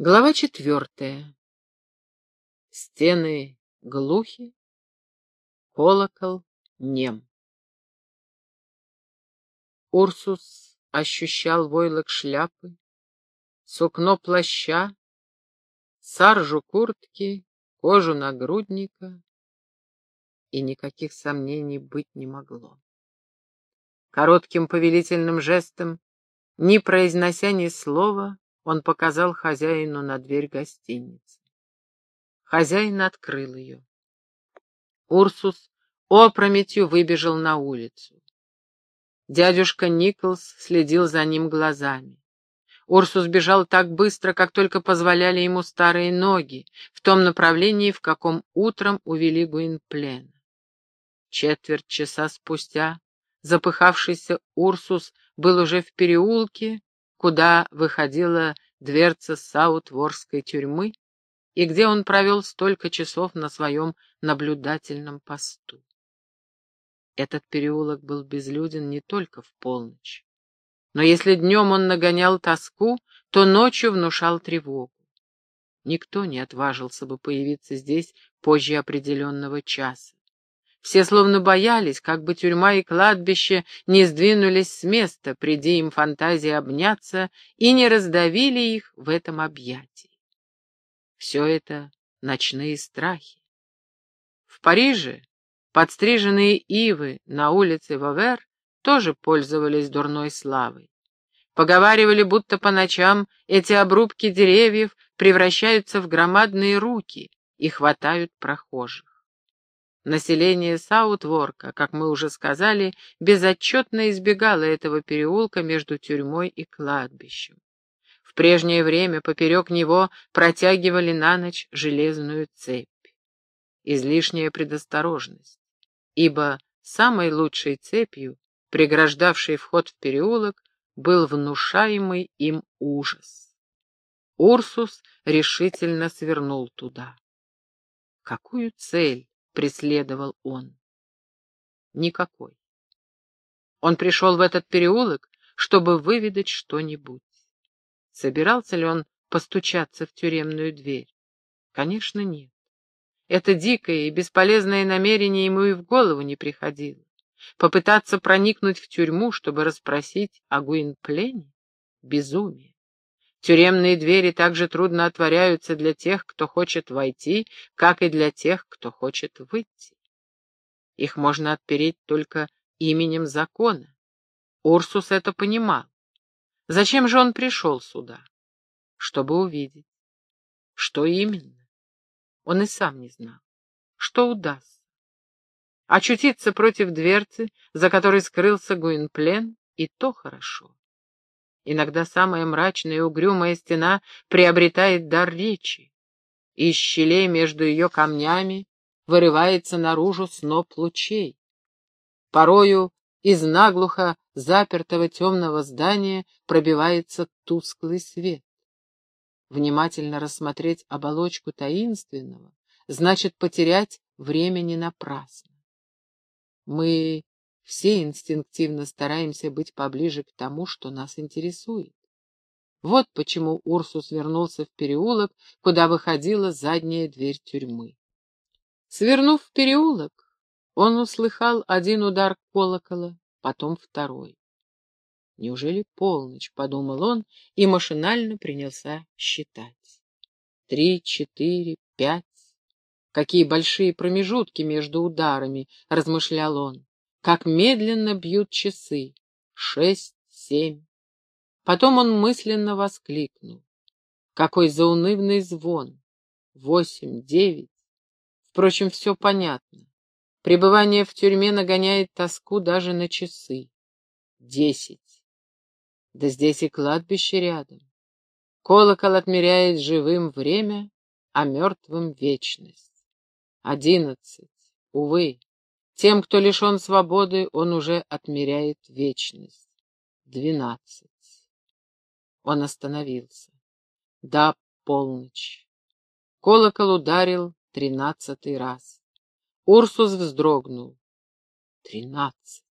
Глава четвертая. Стены глухи, колокол нем. Урсус ощущал войлок шляпы, сукно плаща, саржу куртки, кожу нагрудника, и никаких сомнений быть не могло. Коротким повелительным жестом, не произнося ни слова, он показал хозяину на дверь гостиницы. Хозяин открыл ее. Урсус опрометью выбежал на улицу. Дядюшка Николс следил за ним глазами. Урсус бежал так быстро, как только позволяли ему старые ноги, в том направлении, в каком утром увели Гуинплена. Четверть часа спустя запыхавшийся Урсус был уже в переулке, куда выходила дверца Саутворской тюрьмы и где он провел столько часов на своем наблюдательном посту. Этот переулок был безлюден не только в полночь. Но если днем он нагонял тоску, то ночью внушал тревогу. Никто не отважился бы появиться здесь позже определенного часа. Все словно боялись, как бы тюрьма и кладбище не сдвинулись с места, приди им фантазии обняться, и не раздавили их в этом объятии. Все это ночные страхи. В Париже подстриженные ивы на улице Вавер тоже пользовались дурной славой. Поговаривали, будто по ночам эти обрубки деревьев превращаются в громадные руки и хватают прохожих. Население Саутворка, как мы уже сказали, безотчетно избегало этого переулка между тюрьмой и кладбищем. В прежнее время поперек него протягивали на ночь железную цепь. Излишняя предосторожность, ибо самой лучшей цепью, преграждавшей вход в переулок, был внушаемый им ужас. Урсус решительно свернул туда. Какую цель преследовал он? Никакой. Он пришел в этот переулок, чтобы выведать что-нибудь. Собирался ли он постучаться в тюремную дверь? Конечно, нет. Это дикое и бесполезное намерение ему и в голову не приходило. Попытаться проникнуть в тюрьму, чтобы расспросить о Гуинплене? Безумие. Тюремные двери также трудно отворяются для тех, кто хочет войти, как и для тех, кто хочет выйти. Их можно отпереть только именем закона. Урсус это понимал. Зачем же он пришел сюда? Чтобы увидеть. Что именно? Он и сам не знал. Что удастся? Очутиться против дверцы, за которой скрылся Гуинплен, и то хорошо. Иногда самая мрачная и угрюмая стена приобретает дар речи. Из щелей между ее камнями вырывается наружу сноп лучей. Порою из наглухо запертого темного здания пробивается тусклый свет. Внимательно рассмотреть оболочку таинственного значит потерять времени напрасно. Мы все инстинктивно стараемся быть поближе к тому, что нас интересует. Вот почему Урсус вернулся в переулок, куда выходила задняя дверь тюрьмы. Свернув в переулок, он услыхал один удар колокола, потом второй. «Неужели полночь?» — подумал он и машинально принялся считать. «Три, четыре, пять. Какие большие промежутки между ударами!» — размышлял он как медленно бьют часы. Шесть, семь. Потом он мысленно воскликнул. Какой заунывный звон. Восемь, девять. Впрочем, все понятно. Пребывание в тюрьме нагоняет тоску даже на часы. Десять. Да здесь и кладбище рядом. Колокол отмеряет живым время, а мертвым вечность. Одиннадцать. Увы, тем, кто лишен свободы, он уже отмеряет вечность. Двенадцать. Он остановился. Да, полночь. Колокол ударил тринадцатый раз. Урсус вздрогнул. Тринадцать.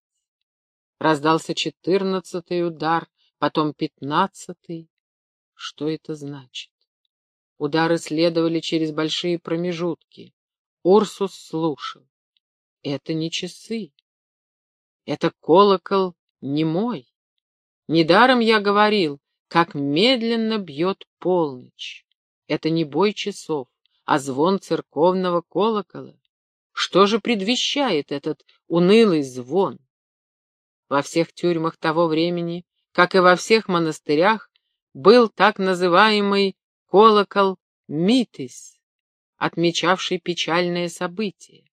Раздался четырнадцатый удар, потом пятнадцатый. Что это значит? Удары следовали через большие промежутки. Урсус слушал. Это не часы. Это колокол не мой. Недаром я говорил, как медленно бьет полночь. Это не бой часов, а звон церковного колокола. Что же предвещает этот унылый звон? Во всех тюрьмах того времени, как и во всех монастырях, был так называемый колокол Митис, отмечавший печальное событие.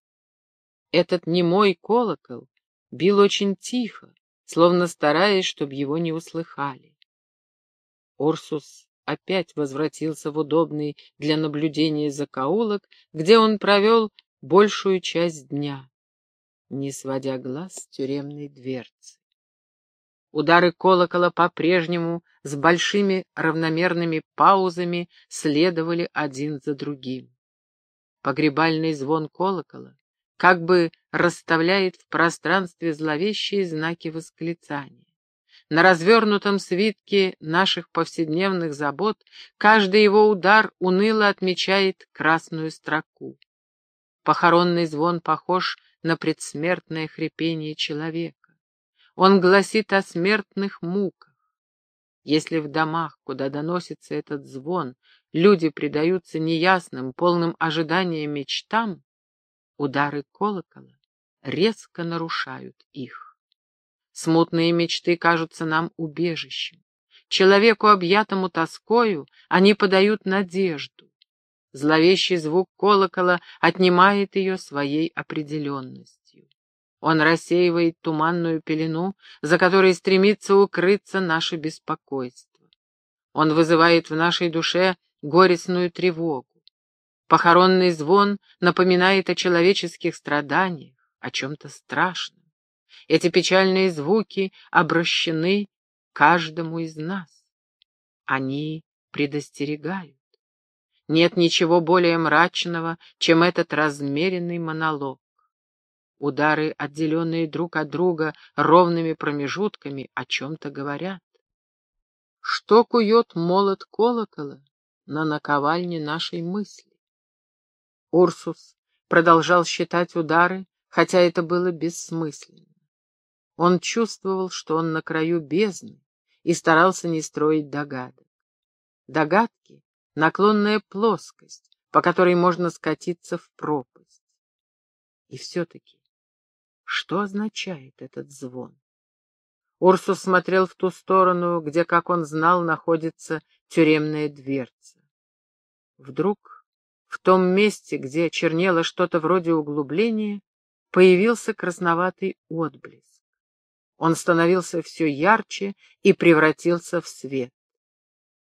Этот немой колокол бил очень тихо, словно стараясь, чтобы его не услыхали. Урсус опять возвратился в удобный для наблюдения закоулок, где он провел большую часть дня, не сводя глаз с тюремной дверцы. Удары колокола по-прежнему с большими равномерными паузами следовали один за другим. Погребальный звон колокола как бы расставляет в пространстве зловещие знаки восклицания. На развернутом свитке наших повседневных забот каждый его удар уныло отмечает красную строку. Похоронный звон похож на предсмертное хрипение человека. Он гласит о смертных муках. Если в домах, куда доносится этот звон, люди предаются неясным, полным ожидания мечтам, удары колокола резко нарушают их. Смутные мечты кажутся нам убежищем. Человеку, объятому тоскою, они подают надежду. Зловещий звук колокола отнимает ее своей определенностью. Он рассеивает туманную пелену, за которой стремится укрыться наше беспокойство. Он вызывает в нашей душе горестную тревогу. Похоронный звон напоминает о человеческих страданиях, о чем-то страшном. Эти печальные звуки обращены каждому из нас. Они предостерегают. Нет ничего более мрачного, чем этот размеренный монолог. Удары, отделенные друг от друга ровными промежутками, о чем-то говорят. Что кует молот колокола на наковальне нашей мысли? Урсус продолжал считать удары, хотя это было бессмысленно. Он чувствовал, что он на краю бездны, и старался не строить догадок. Догадки — наклонная плоскость, по которой можно скатиться в пропасть. И все-таки что означает этот звон? Урсус смотрел в ту сторону, где, как он знал, находится тюремная дверца. Вдруг в том месте, где чернело что-то вроде углубления, появился красноватый отблеск. Он становился все ярче и превратился в свет.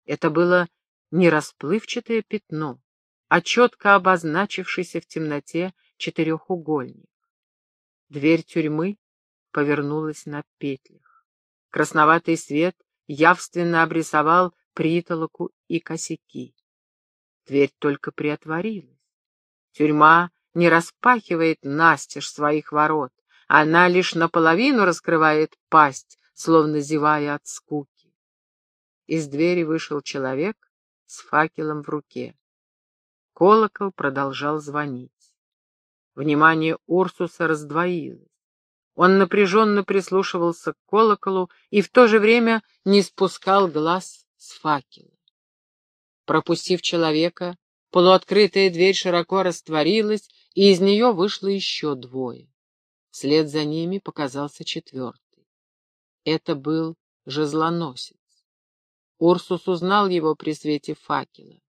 Это было не расплывчатое пятно, а четко обозначившийся в темноте четырехугольник. Дверь тюрьмы повернулась на петлях. Красноватый свет явственно обрисовал притолоку и косяки. Дверь только приотворилась. Тюрьма не распахивает настежь своих ворот, она лишь наполовину раскрывает пасть, словно зевая от скуки. Из двери вышел человек с факелом в руке. Колокол продолжал звонить. Внимание Урсуса раздвоилось. Он напряженно прислушивался к колоколу и в то же время не спускал глаз с факела. Пропустив человека, полуоткрытая дверь широко растворилась, и из нее вышло еще двое. Вслед за ними показался четвертый. Это был жезлоносец. Урсус узнал его при свете факела.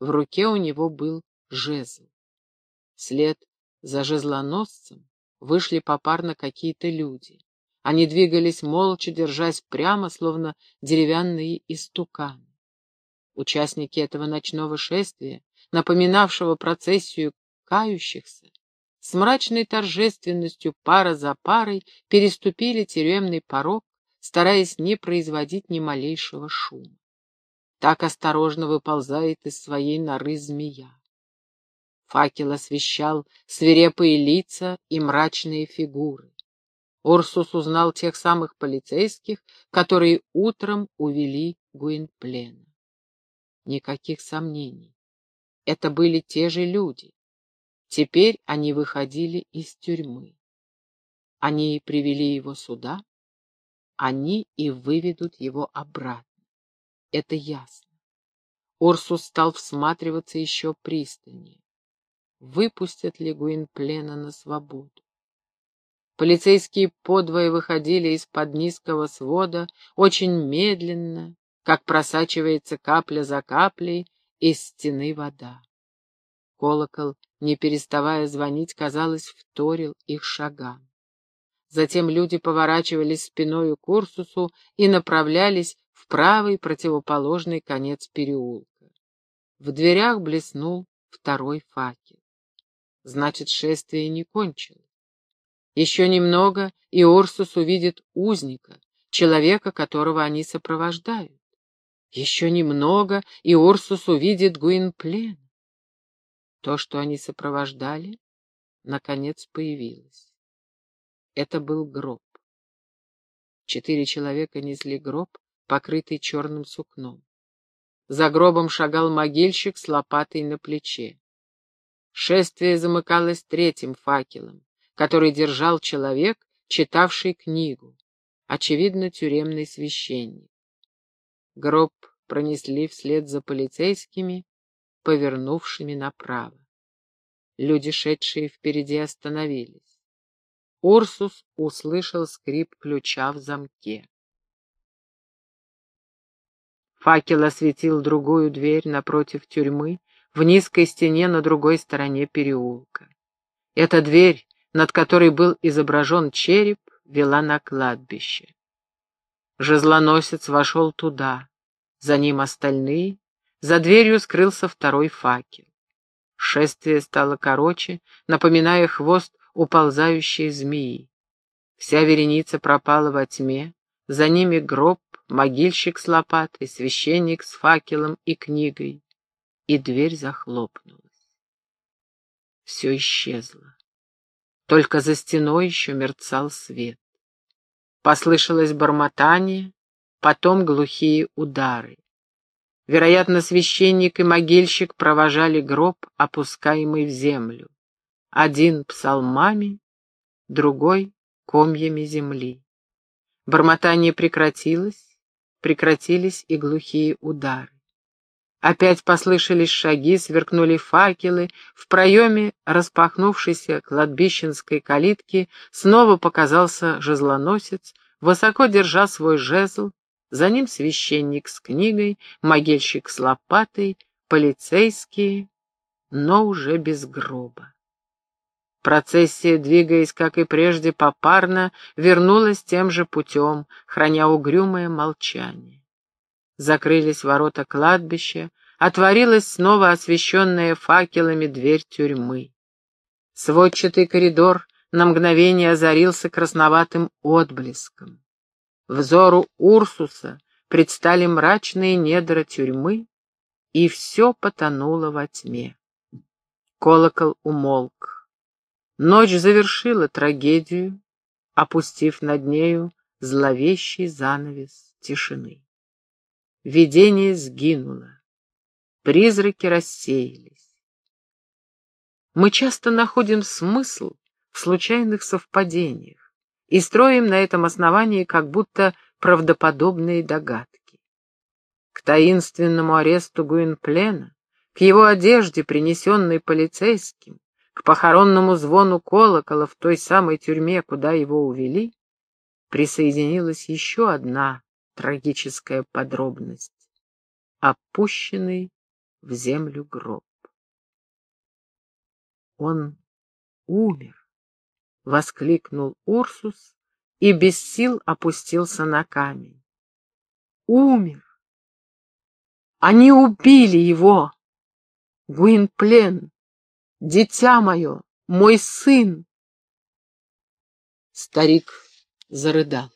В руке у него был жезл. Вслед за жезлоносцем вышли попарно какие-то люди. Они двигались молча, держась прямо, словно деревянные истуканы. Участники этого ночного шествия, напоминавшего процессию кающихся, с мрачной торжественностью пара за парой переступили тюремный порог, стараясь не производить ни малейшего шума. Так осторожно выползает из своей норы змея. Факел освещал свирепые лица и мрачные фигуры. Урсус узнал тех самых полицейских, которые утром увели Гуинплена. Никаких сомнений. Это были те же люди. Теперь они выходили из тюрьмы. Они привели его сюда, они и выведут его обратно. Это ясно. Орсус стал всматриваться еще пристальнее. Выпустят ли Гуинплена на свободу? Полицейские подвое выходили из-под низкого свода очень медленно, как просачивается капля за каплей из стены вода. Колокол, не переставая звонить, казалось, вторил их шагам. Затем люди поворачивались спиною к Урсусу и направлялись в правый противоположный конец переулка. В дверях блеснул второй факел. Значит, шествие не кончилось. Еще немного, и Урсус увидит узника, человека, которого они сопровождают. Еще немного, и Урсус увидит Гуинплен. То, что они сопровождали, наконец появилось. Это был гроб. Четыре человека несли гроб, покрытый черным сукном. За гробом шагал могильщик с лопатой на плече. Шествие замыкалось третьим факелом, который держал человек, читавший книгу, очевидно, тюремный священник. Гроб пронесли вслед за полицейскими, повернувшими направо. Люди, шедшие впереди, остановились. Урсус услышал скрип ключа в замке. Факел осветил другую дверь напротив тюрьмы, в низкой стене на другой стороне переулка. Эта дверь, над которой был изображен череп, вела на кладбище. Жезлоносец вошел туда, за ним остальные, за дверью скрылся второй факел. Шествие стало короче, напоминая хвост уползающей змеи. Вся вереница пропала во тьме, за ними гроб, могильщик с лопатой, священник с факелом и книгой, и дверь захлопнулась. Все исчезло. Только за стеной еще мерцал свет. Послышалось бормотание, потом глухие удары. Вероятно, священник и могильщик провожали гроб, опускаемый в землю один псалмами, другой комьями земли. Бормотание прекратилось, прекратились и глухие удары. Опять послышались шаги, сверкнули факелы, в проеме распахнувшейся кладбищенской калитки снова показался жезлоносец, высоко держа свой жезл, за ним священник с книгой, могильщик с лопатой, полицейские, но уже без гроба. Процессия, двигаясь, как и прежде, попарно, вернулась тем же путем, храня угрюмое молчание. Закрылись ворота кладбища, отворилась снова освещенная факелами дверь тюрьмы. Сводчатый коридор на мгновение озарился красноватым отблеском. Взору Урсуса предстали мрачные недра тюрьмы, и все потонуло во тьме. Колокол умолк. Ночь завершила трагедию, опустив над нею зловещий занавес тишины. Видение сгинуло, призраки рассеялись. Мы часто находим смысл в случайных совпадениях и строим на этом основании как будто правдоподобные догадки. К таинственному аресту Гуинплена, к его одежде, принесенной полицейским, к похоронному звону колокола в той самой тюрьме, куда его увели, присоединилась еще одна трагическая подробность — опущенный в землю гроб. Он умер, — воскликнул Урсус и без сил опустился на камень. Умер! Они убили его! Гуинплен! Дитя мое, мой сын!» Старик зарыдал.